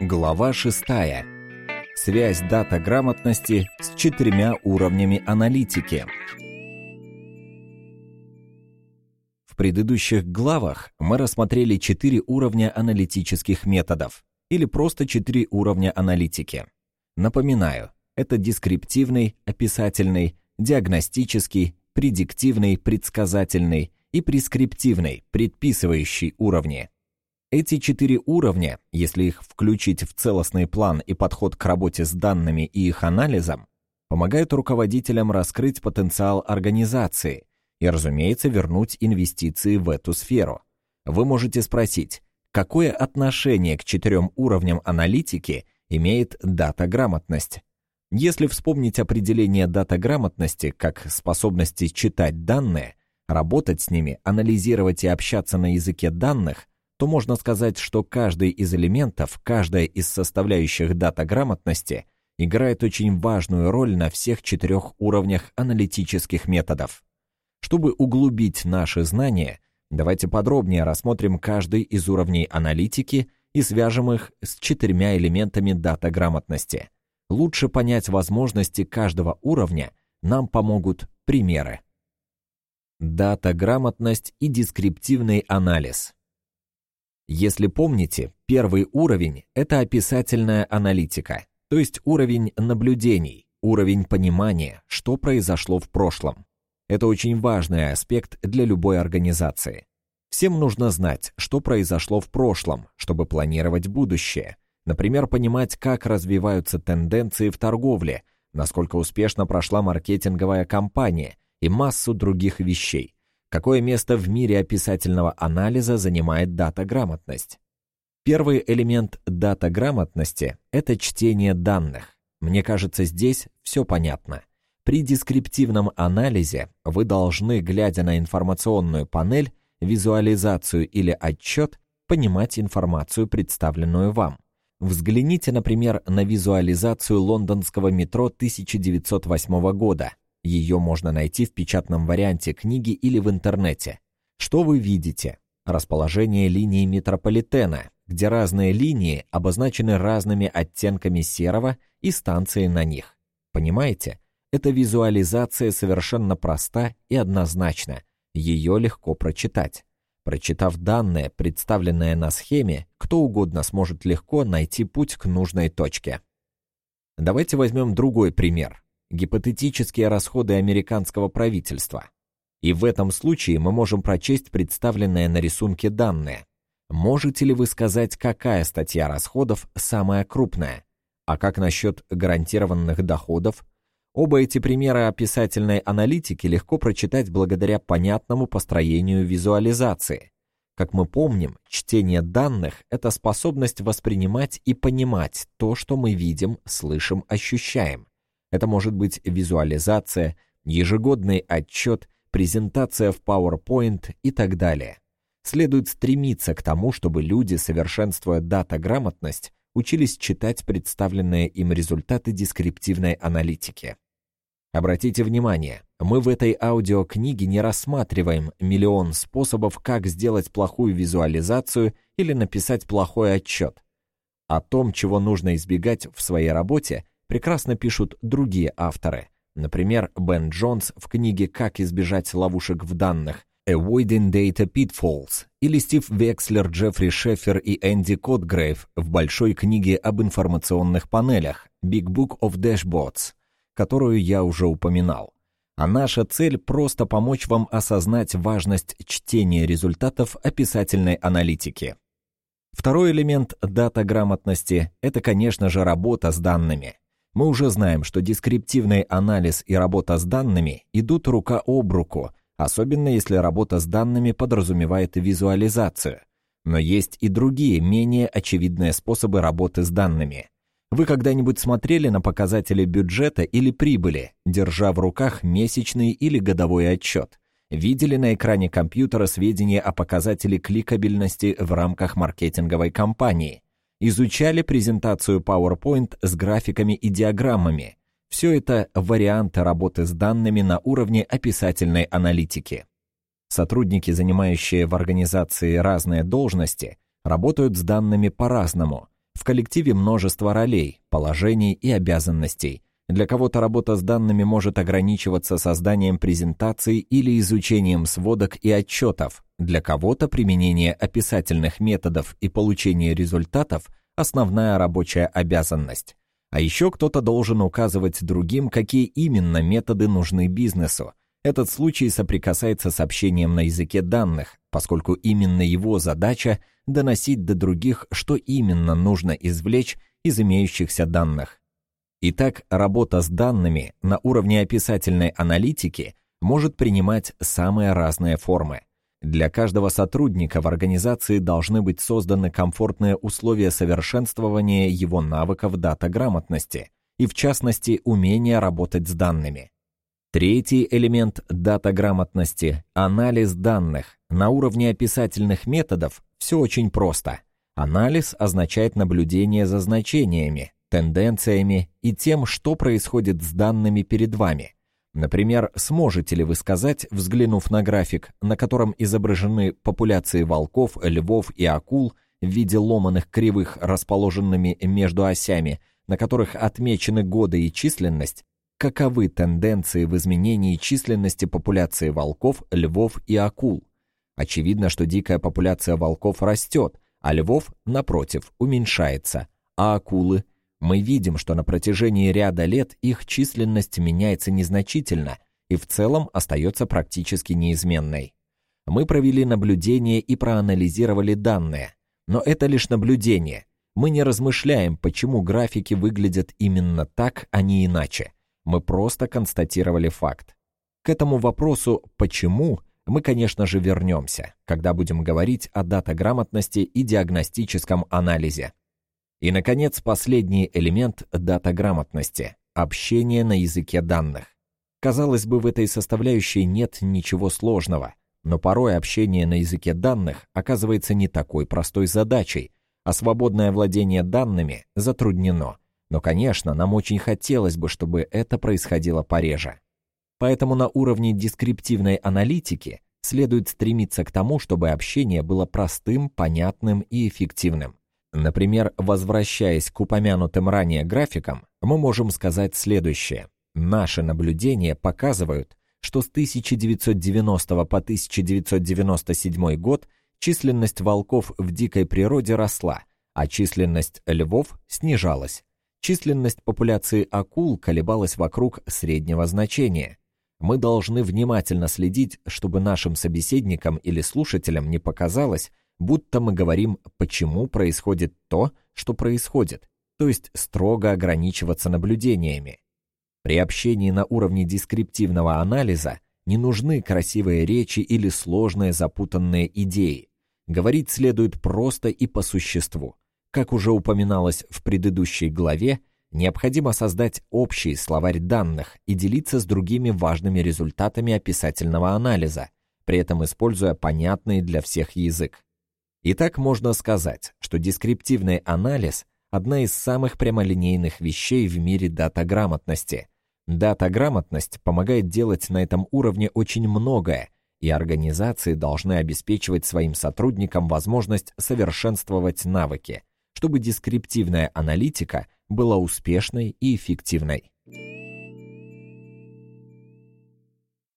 Глава 6. Связь дата грамотности с четырьмя уровнями аналитики. В предыдущих главах мы рассмотрели четыре уровня аналитических методов, или просто четыре уровня аналитики. Напоминаю, это дескриптивный, описательный, диагностический, предиктивный, предсказательный и прескриптивный, предписывающий уровни. Эти четыре уровня, если их включить в целостный план и подход к работе с данными и их анализом, помогают руководителям раскрыть потенциал организации и, разумеется, вернуть инвестиции в эту сферу. Вы можете спросить, какое отношение к четырем уровням аналитики имеет дата-грамотность? Если вспомнить определение дата-грамотности как способности читать данные, работать с ними, анализировать и общаться на языке данных – то можно сказать, что каждый из элементов, каждая из составляющих дата-грамотности играет очень важную роль на всех четырех уровнях аналитических методов. Чтобы углубить наши знания, давайте подробнее рассмотрим каждый из уровней аналитики и свяжем их с четырьмя элементами дата-грамотности. Лучше понять возможности каждого уровня нам помогут примеры. Дата-грамотность и дескриптивный анализ – если помните, первый уровень – это описательная аналитика, то есть уровень наблюдений, уровень понимания, что произошло в прошлом. Это очень важный аспект для любой организации. Всем нужно знать, что произошло в прошлом, чтобы планировать будущее. Например, понимать, как развиваются тенденции в торговле, насколько успешно прошла маркетинговая кампания и массу других вещей. Какое место в мире описательного анализа занимает дата-грамотность? Первый элемент дата-грамотности – это чтение данных. Мне кажется, здесь все понятно. При дескриптивном анализе вы должны, глядя на информационную панель, визуализацию или отчет, понимать информацию, представленную вам. Взгляните, например, на визуализацию лондонского метро 1908 года. Ее можно найти в печатном варианте книги или в интернете. Что вы видите? Расположение линии метрополитена, где разные линии обозначены разными оттенками серого и станции на них. Понимаете? Эта визуализация совершенно проста и однозначна. Ее легко прочитать. Прочитав данные, представленные на схеме, кто угодно сможет легко найти путь к нужной точке. Давайте возьмем другой пример гипотетические расходы американского правительства. И в этом случае мы можем прочесть представленные на рисунке данные. Можете ли вы сказать, какая статья расходов самая крупная? А как насчет гарантированных доходов? Оба эти примера описательной аналитики легко прочитать благодаря понятному построению визуализации. Как мы помним, чтение данных – это способность воспринимать и понимать то, что мы видим, слышим, ощущаем. Это может быть визуализация, ежегодный отчет, презентация в PowerPoint и так далее. Следует стремиться к тому, чтобы люди, совершенствуя дата-грамотность, учились читать представленные им результаты дескриптивной аналитики. Обратите внимание, мы в этой аудиокниге не рассматриваем миллион способов, как сделать плохую визуализацию или написать плохой отчет. О том, чего нужно избегать в своей работе, прекрасно пишут другие авторы. Например, Бен Джонс в книге «Как избежать ловушек в данных» Avoiding Data Pitfalls или Стив Векслер, Джеффри Шефер и Энди Котгрейв в большой книге об информационных панелях Big Book of Dashboards, которую я уже упоминал. А наша цель просто помочь вам осознать важность чтения результатов описательной аналитики. Второй элемент дата-грамотности – это, конечно же, работа с данными. Мы уже знаем, что дескриптивный анализ и работа с данными идут рука об руку, особенно если работа с данными подразумевает визуализацию. Но есть и другие, менее очевидные способы работы с данными. Вы когда-нибудь смотрели на показатели бюджета или прибыли, держа в руках месячный или годовой отчет? Видели на экране компьютера сведения о показателе кликабельности в рамках маркетинговой кампании? Изучали презентацию PowerPoint с графиками и диаграммами. Все это варианты работы с данными на уровне описательной аналитики. Сотрудники, занимающие в организации разные должности, работают с данными по-разному. В коллективе множество ролей, положений и обязанностей. Для кого-то работа с данными может ограничиваться созданием презентаций или изучением сводок и отчетов. Для кого-то применение описательных методов и получение результатов – основная рабочая обязанность. А еще кто-то должен указывать другим, какие именно методы нужны бизнесу. Этот случай соприкасается с общением на языке данных, поскольку именно его задача – доносить до других, что именно нужно извлечь из имеющихся данных. Итак, работа с данными на уровне описательной аналитики может принимать самые разные формы. Для каждого сотрудника в организации должны быть созданы комфортные условия совершенствования его навыков дата-грамотности и, в частности, умения работать с данными. Третий элемент дата-грамотности – анализ данных. На уровне описательных методов все очень просто. Анализ означает наблюдение за значениями, тенденциями и тем, что происходит с данными перед вами – Например, сможете ли вы сказать, взглянув на график, на котором изображены популяции волков, львов и акул в виде ломаных кривых, расположенными между осями, на которых отмечены годы и численность, каковы тенденции в изменении численности популяции волков, львов и акул? Очевидно, что дикая популяция волков растет, а львов, напротив, уменьшается, а акулы – мы видим, что на протяжении ряда лет их численность меняется незначительно и в целом остается практически неизменной. Мы провели наблюдение и проанализировали данные, но это лишь наблюдение. Мы не размышляем, почему графики выглядят именно так, а не иначе. Мы просто констатировали факт. К этому вопросу «почему» мы, конечно же, вернемся, когда будем говорить о датаграмотности и диагностическом анализе. И, наконец, последний элемент датаграмотности – общение на языке данных. Казалось бы, в этой составляющей нет ничего сложного, но порой общение на языке данных оказывается не такой простой задачей, а свободное владение данными затруднено. Но, конечно, нам очень хотелось бы, чтобы это происходило пореже. Поэтому на уровне дескриптивной аналитики следует стремиться к тому, чтобы общение было простым, понятным и эффективным. Например, возвращаясь к упомянутым ранее графикам, мы можем сказать следующее. Наши наблюдения показывают, что с 1990 по 1997 год численность волков в дикой природе росла, а численность львов снижалась. Численность популяции акул колебалась вокруг среднего значения. Мы должны внимательно следить, чтобы нашим собеседникам или слушателям не показалось, будто мы говорим, почему происходит то, что происходит, то есть строго ограничиваться наблюдениями. При общении на уровне дескриптивного анализа не нужны красивые речи или сложные запутанные идеи. Говорить следует просто и по существу. Как уже упоминалось в предыдущей главе, необходимо создать общий словарь данных и делиться с другими важными результатами описательного анализа, при этом используя понятный для всех язык. Итак, можно сказать, что дескриптивный анализ – одна из самых прямолинейных вещей в мире датаграмотности. Датаграмотность помогает делать на этом уровне очень многое, и организации должны обеспечивать своим сотрудникам возможность совершенствовать навыки, чтобы дескриптивная аналитика была успешной и эффективной.